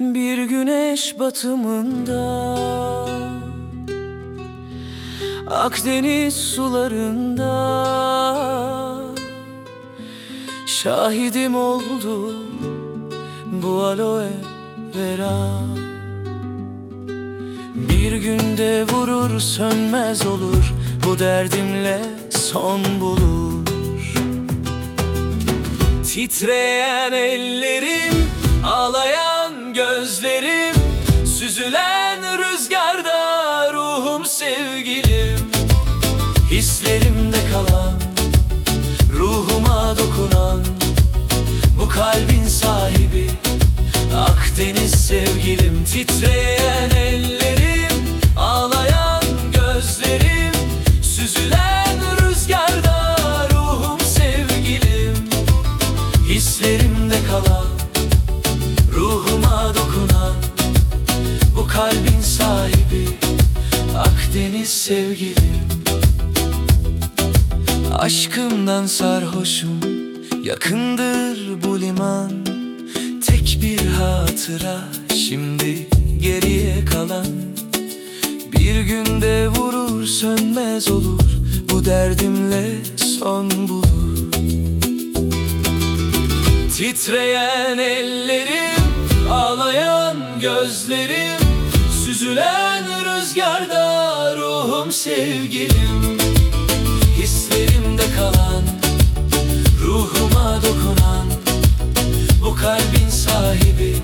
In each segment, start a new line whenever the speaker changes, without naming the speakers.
Bir güneş batımında Akdeniz sularında Şahidim oldu bu aloe vera. Bir günde vurur sönmez olur Bu derdimle son bulur. Titreyen ellerim, ağlayan gözlerim Süzülen rüzgarda ruhum sevgilim. Hislerimde kalan, ruhuma dokunan Bu kalbin sahibi, Akdeniz sevgilim. Titreyen sevgilim. Aşkımdan sarhoşum, yakındır bu liman. Tek bir hatıra, şimdi geriye kalan. Bir günde vurur sönmez olur Bu derdimle son bulur. Titreyen ellerim, ağlayan gözlerim Süzülen rüzgarda sevgilim Hislerimde kalan, ruhuma dokunan Bu kalbin sahibi,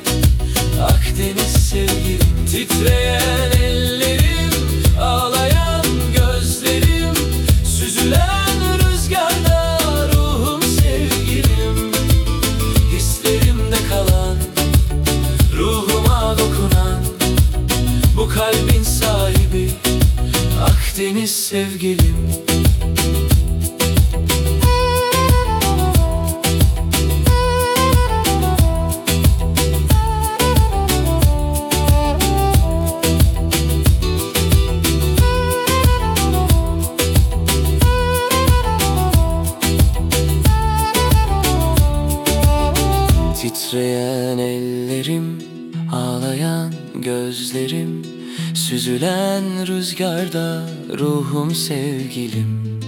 Akdeniz sevgilim. Titreyen Akdeniz sevgilim. Titreyen ellerim, ağlayan gözlerim Süzülen rüzgarda ruhum sevgilim.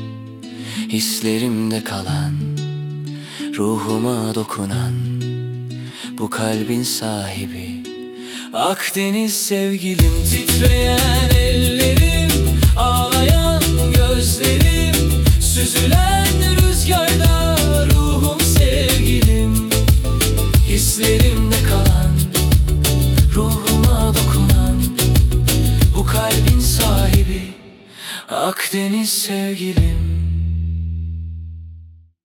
Hislerimde kalan, ruhuma dokunan Bu kalbin sahibi Akdeniz sevgilim. Titreyen ellerim, ağlayan gözlerim Süzülen rüzgarda ruhum sevgilim. Hislerimde Akdeniz sevgilim